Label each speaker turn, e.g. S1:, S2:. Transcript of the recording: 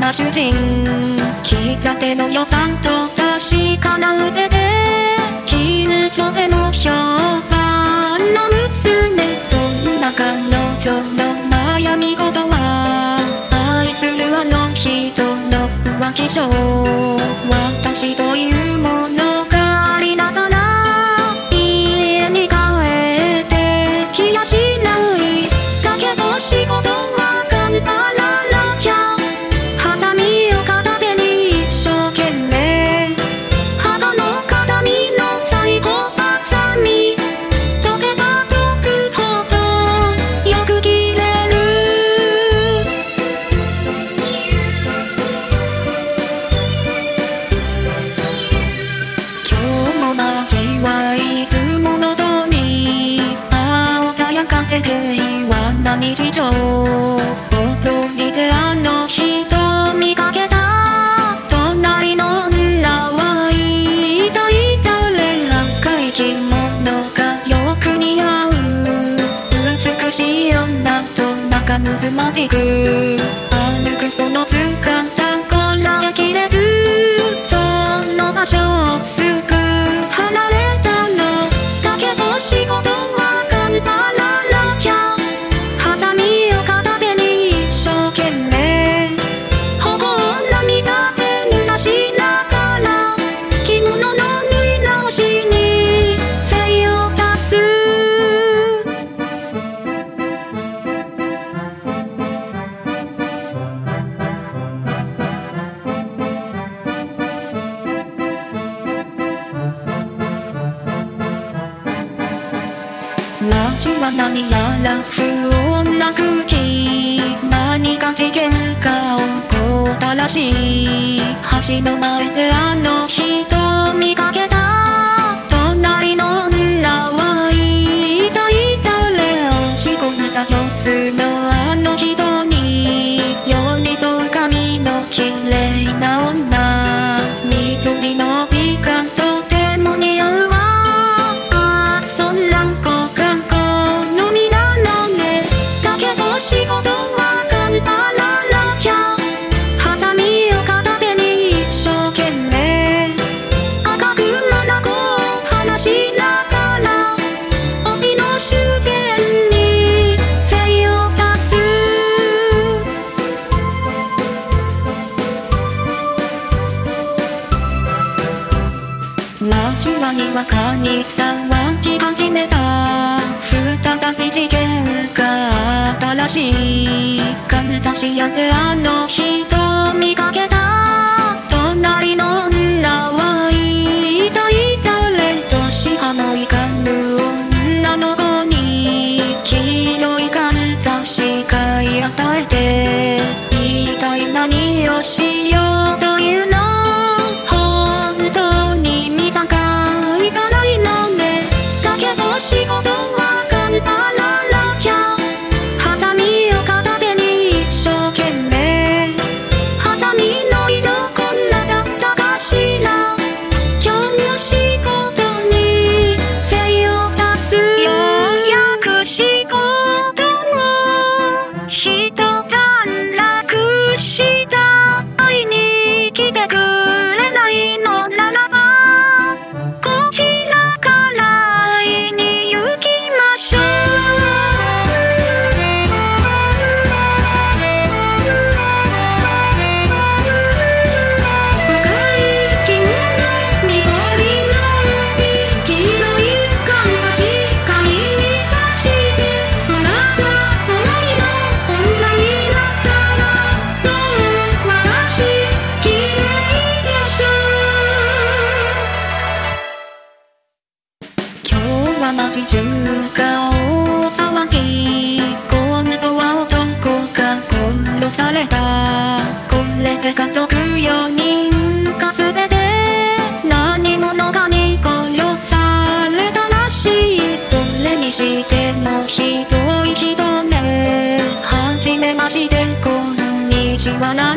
S1: な主人聞いたての予算と確かな腕で緊張でも評判の娘そんな彼女の悩み事は愛す。るあの人の浮気症私というもの穏やかで平和な日常通りであの人見かけた隣の女はいたいたれ赤い着物がよく似合う美しい女と仲睦まじく歩くその姿こらえきれずその場所をす。ぐ離れたのだけど仕事ちは何やら不穏な空気。何か事件が起こったらしい。橋の前であの人見かけた隣の女はいたいたれ落ち込んだ様子のあの人。街はにわかに騒ぎ始めた。再び事件があったらしいかんざしやてあの日。て家族4人かすべて何者かに殺されたらしい。それにしてもひどい人ねはじめましてこんにちはな。